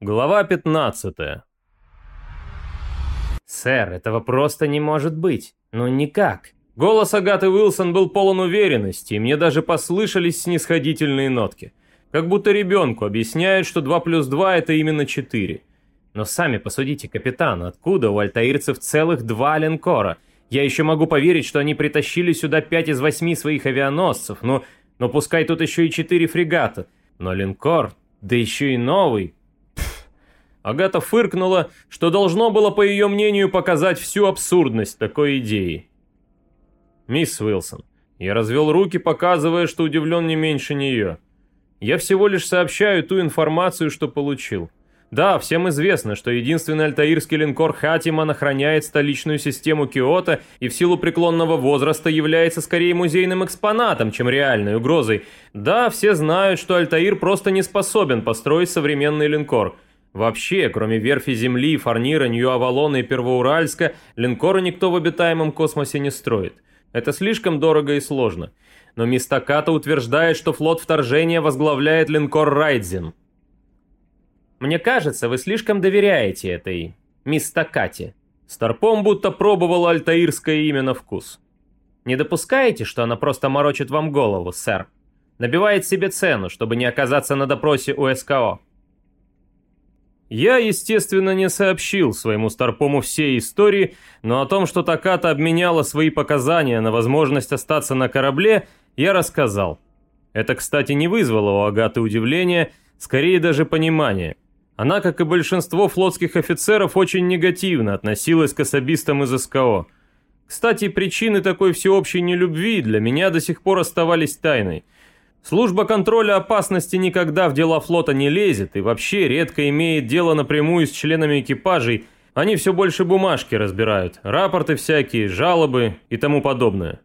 Глава 15 «Сэр, этого просто не может быть. Ну никак». Голос Агаты Уилсон был полон уверенности, и мне даже послышались снисходительные нотки. Как будто ребенку объясняют, что 2 плюс 2 это именно 4. Но сами посудите, капитан, откуда у альтаирцев целых два линкора? Я еще могу поверить, что они притащили сюда 5 из 8 своих авианосцев, ну, но пускай тут еще и 4 фрегата. Но линкор, да еще и новый, Агата фыркнула, что должно было, по ее мнению, показать всю абсурдность такой идеи. «Мисс Уилсон, я развел руки, показывая, что удивлен не меньше нее. Я всего лишь сообщаю ту информацию, что получил. Да, всем известно, что единственный альтаирский линкор Хатиман охраняет столичную систему Киото и в силу преклонного возраста является скорее музейным экспонатом, чем реальной угрозой. Да, все знают, что Альтаир просто не способен построить современный линкор – Вообще, кроме верфи Земли, Фарнира, Нью-Авалона и Первоуральска, линкоры никто в обитаемом космосе не строит. Это слишком дорого и сложно. Но Мистаката утверждает, что флот вторжения возглавляет линкор Райдзин. Мне кажется, вы слишком доверяете этой Мистакате. Старпом будто пробовал альтаирское имя на вкус. Не допускаете, что она просто морочит вам голову, сэр? Набивает себе цену, чтобы не оказаться на допросе у СКО. Я, естественно, не сообщил своему Старпому всей истории, но о том, что Таката обменяла свои показания на возможность остаться на корабле, я рассказал. Это, кстати, не вызвало у Агаты удивления, скорее даже понимания. Она, как и большинство флотских офицеров, очень негативно относилась к особистам из СКО. Кстати, причины такой всеобщей нелюбви для меня до сих пор оставались тайной – Служба контроля опасности никогда в дела флота не лезет и вообще редко имеет дело напрямую с членами экипажей, они все больше бумажки разбирают, рапорты всякие, жалобы и тому подобное.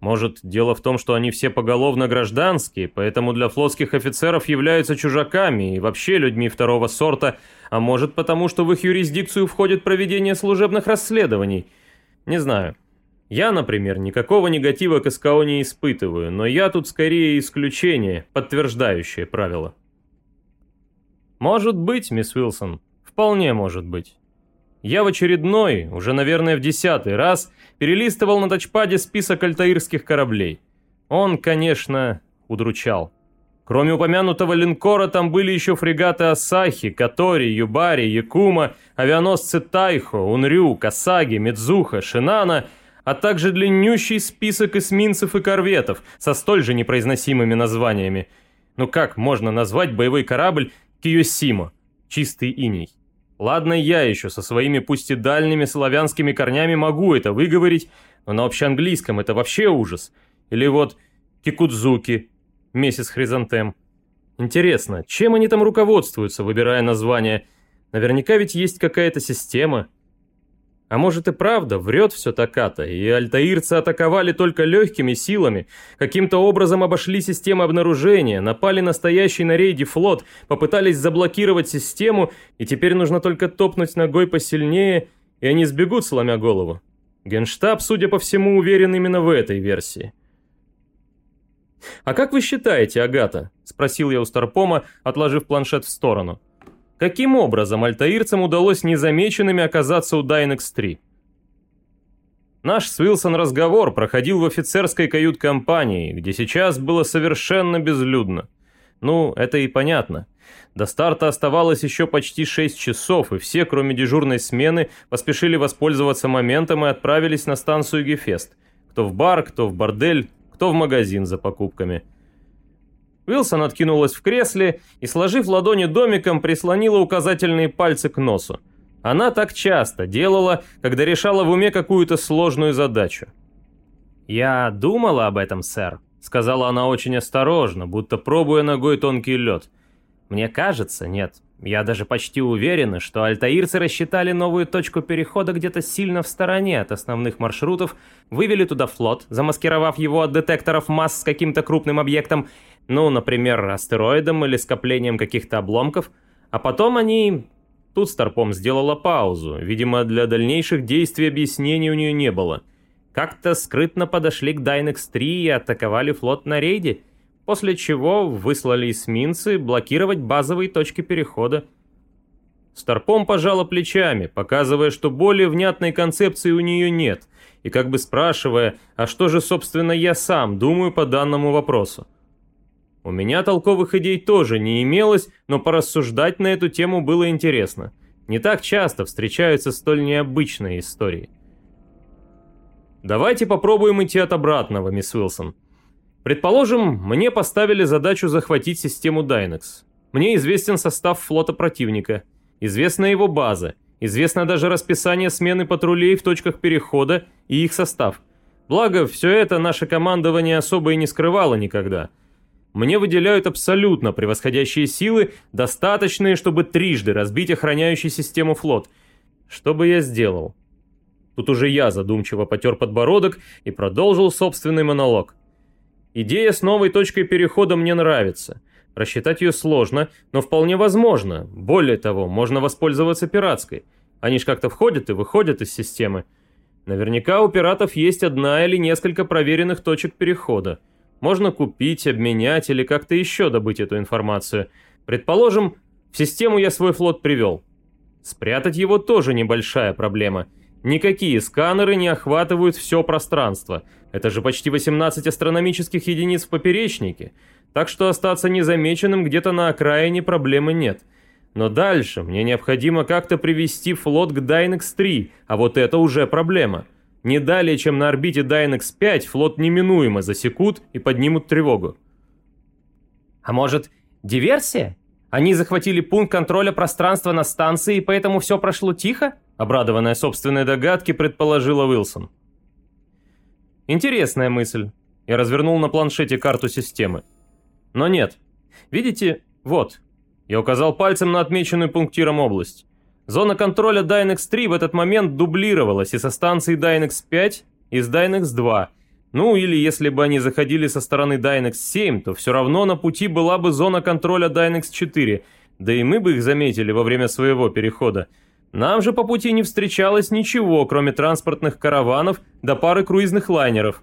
Может, дело в том, что они все поголовно гражданские, поэтому для флотских офицеров являются чужаками и вообще людьми второго сорта, а может потому, что в их юрисдикцию входит проведение служебных расследований. Не знаю. Я, например, никакого негатива к СКО не испытываю, но я тут скорее исключение, подтверждающее правило. Может быть, мисс Уилсон, вполне может быть. Я в очередной, уже, наверное, в десятый раз, перелистывал на тачпаде список альтаирских кораблей. Он, конечно, удручал. Кроме упомянутого линкора, там были еще фрегаты Асахи, Катори, Юбари, Якума, авианосцы Тайхо, Унрю, Касаги, Мидзуха, Шинана — а также длиннющий список эсминцев и корветов со столь же непроизносимыми названиями. Ну как можно назвать боевой корабль Киосимо? Чистый иней. Ладно, я еще со своими пусть и дальними славянскими корнями могу это выговорить, но на общеанглийском это вообще ужас. Или вот Кикудзуки, месяц хризантем. Интересно, чем они там руководствуются, выбирая название? Наверняка ведь есть какая-то система. А может и правда, врет все Таката, и альтаирцы атаковали только легкими силами, каким-то образом обошли систему обнаружения, напали на стоящий на рейде флот, попытались заблокировать систему, и теперь нужно только топнуть ногой посильнее, и они сбегут, сломя голову. Генштаб, судя по всему, уверен именно в этой версии. «А как вы считаете, Агата?» – спросил я у Старпома, отложив планшет в сторону. Каким образом альтаирцам удалось незамеченными оказаться у Дайнекс-3? Наш с Уилсон разговор проходил в офицерской кают-компании, где сейчас было совершенно безлюдно. Ну, это и понятно. До старта оставалось еще почти 6 часов, и все, кроме дежурной смены, поспешили воспользоваться моментом и отправились на станцию Гефест. Кто в бар, кто в бордель, кто в магазин за покупками – Уилсон откинулась в кресле и, сложив ладони домиком, прислонила указательные пальцы к носу. Она так часто делала, когда решала в уме какую-то сложную задачу. «Я думала об этом, сэр», — сказала она очень осторожно, будто пробуя ногой тонкий лед. «Мне кажется, нет, я даже почти уверена, что альтаирцы рассчитали новую точку перехода где-то сильно в стороне от основных маршрутов, вывели туда флот, замаскировав его от детекторов масс с каким-то крупным объектом, ну, например, астероидом или скоплением каких-то обломков, а потом они... Тут Старпом сделала паузу, видимо, для дальнейших действий объяснений у нее не было. Как-то скрытно подошли к Дайнекс-3 и атаковали флот на рейде, после чего выслали эсминцы блокировать базовые точки перехода. Старпом пожала плечами, показывая, что более внятной концепции у нее нет, и как бы спрашивая, а что же, собственно, я сам думаю по данному вопросу. У меня толковых идей тоже не имелось, но порассуждать на эту тему было интересно. Не так часто встречаются столь необычные истории. Давайте попробуем идти от обратного, мисс Уилсон. Предположим, мне поставили задачу захватить систему Dynex. Мне известен состав флота противника – Известна его база, известно даже расписание смены патрулей в точках перехода и их состав. Благо, все это наше командование особо и не скрывало никогда. Мне выделяют абсолютно превосходящие силы, достаточные, чтобы трижды разбить охраняющий систему флот. Что бы я сделал? Тут уже я задумчиво потер подбородок и продолжил собственный монолог. Идея с новой точкой перехода мне нравится. Рассчитать ее сложно, но вполне возможно. Более того, можно воспользоваться пиратской. Они ж как-то входят и выходят из системы. Наверняка у пиратов есть одна или несколько проверенных точек перехода. Можно купить, обменять или как-то еще добыть эту информацию. Предположим, в систему я свой флот привел. Спрятать его тоже небольшая проблема. Никакие сканеры не охватывают все пространство. Это же почти 18 астрономических единиц в поперечнике так что остаться незамеченным где-то на окраине проблемы нет. Но дальше мне необходимо как-то привести флот к Dynex-3, а вот это уже проблема. Не далее, чем на орбите Dynex-5, флот неминуемо засекут и поднимут тревогу. А может, диверсия? Они захватили пункт контроля пространства на станции, и поэтому все прошло тихо? Обрадованная собственной догадки, предположила Уилсон. Интересная мысль. Я развернул на планшете карту системы. Но нет. Видите, вот. Я указал пальцем на отмеченную пунктиром область. Зона контроля Dynex-3 в этот момент дублировалась и со станции Dynex-5, и с Dynex-2. Ну или если бы они заходили со стороны Dynex-7, то все равно на пути была бы зона контроля Dynex-4, да и мы бы их заметили во время своего перехода. Нам же по пути не встречалось ничего, кроме транспортных караванов до пары круизных лайнеров.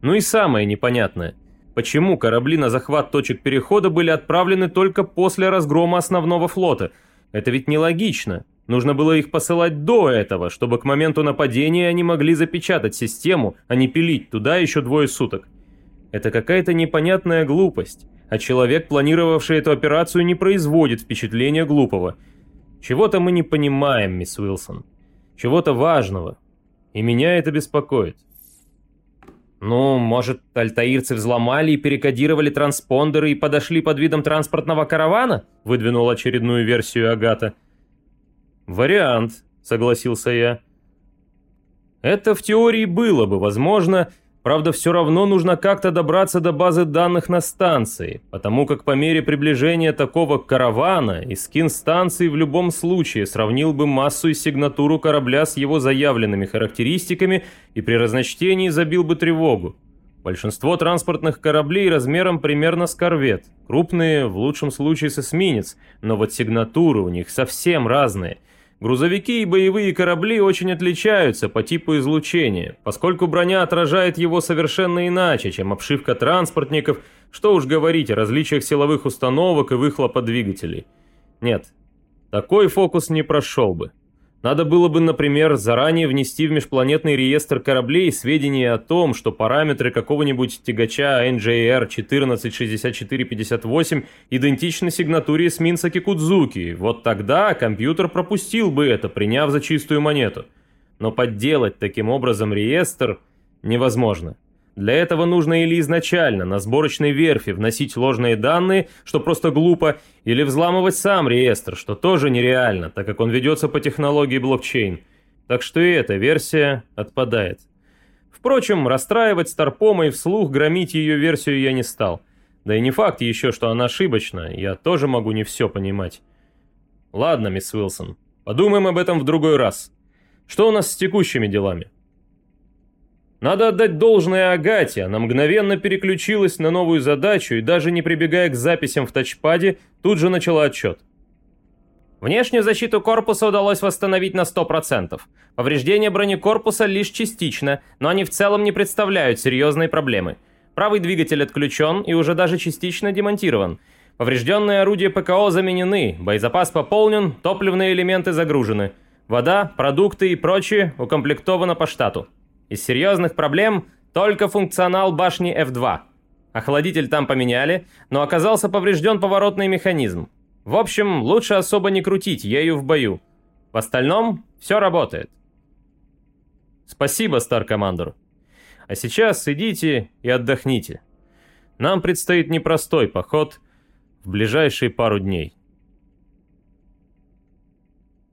Ну и самое непонятное. Почему корабли на захват точек перехода были отправлены только после разгрома основного флота? Это ведь нелогично. Нужно было их посылать до этого, чтобы к моменту нападения они могли запечатать систему, а не пилить туда еще двое суток. Это какая-то непонятная глупость, а человек, планировавший эту операцию, не производит впечатления глупого. Чего-то мы не понимаем, мисс Уилсон. Чего-то важного. И меня это беспокоит. Ну, может, альтаирцы взломали и перекодировали транспондеры и подошли под видом транспортного каравана? Выдвинул очередную версию Агата. Вариант, согласился я. Это в теории было бы возможно, Правда, все равно нужно как-то добраться до базы данных на станции, потому как по мере приближения такого каравана и скин станции в любом случае сравнил бы массу и сигнатуру корабля с его заявленными характеристиками и при разночтении забил бы тревогу. Большинство транспортных кораблей размером примерно с корвет, крупные, в лучшем случае с эсминец, но вот сигнатуры у них совсем разные – Грузовики и боевые корабли очень отличаются по типу излучения, поскольку броня отражает его совершенно иначе, чем обшивка транспортников, что уж говорить о различиях силовых установок и выхлопа двигателей. Нет, такой фокус не прошел бы. Надо было бы, например, заранее внести в межпланетный реестр кораблей сведения о том, что параметры какого-нибудь тягача NJR 146458 идентичны сигнатуре эсминца Кикудзуки. Вот тогда компьютер пропустил бы это, приняв за чистую монету. Но подделать таким образом реестр невозможно. Для этого нужно или изначально на сборочной верфи вносить ложные данные, что просто глупо, или взламывать сам реестр, что тоже нереально, так как он ведется по технологии блокчейн. Так что и эта версия отпадает. Впрочем, расстраивать Старпома и вслух громить ее версию я не стал. Да и не факт еще, что она ошибочна, я тоже могу не все понимать. Ладно, мисс Уилсон, подумаем об этом в другой раз. Что у нас с текущими делами? Надо отдать должное Агате, она мгновенно переключилась на новую задачу и даже не прибегая к записям в тачпаде, тут же начала отчет. Внешнюю защиту корпуса удалось восстановить на 100%. Повреждения бронекорпуса лишь частично, но они в целом не представляют серьезной проблемы. Правый двигатель отключен и уже даже частично демонтирован. Поврежденные орудия ПКО заменены, боезапас пополнен, топливные элементы загружены. Вода, продукты и прочее укомплектовано по штату. Из серьезных проблем только функционал башни F2. Охладитель там поменяли, но оказался поврежден поворотный механизм. В общем, лучше особо не крутить ею в бою. В остальном все работает. Спасибо, Стар-командор. А сейчас идите и отдохните. Нам предстоит непростой поход в ближайшие пару дней.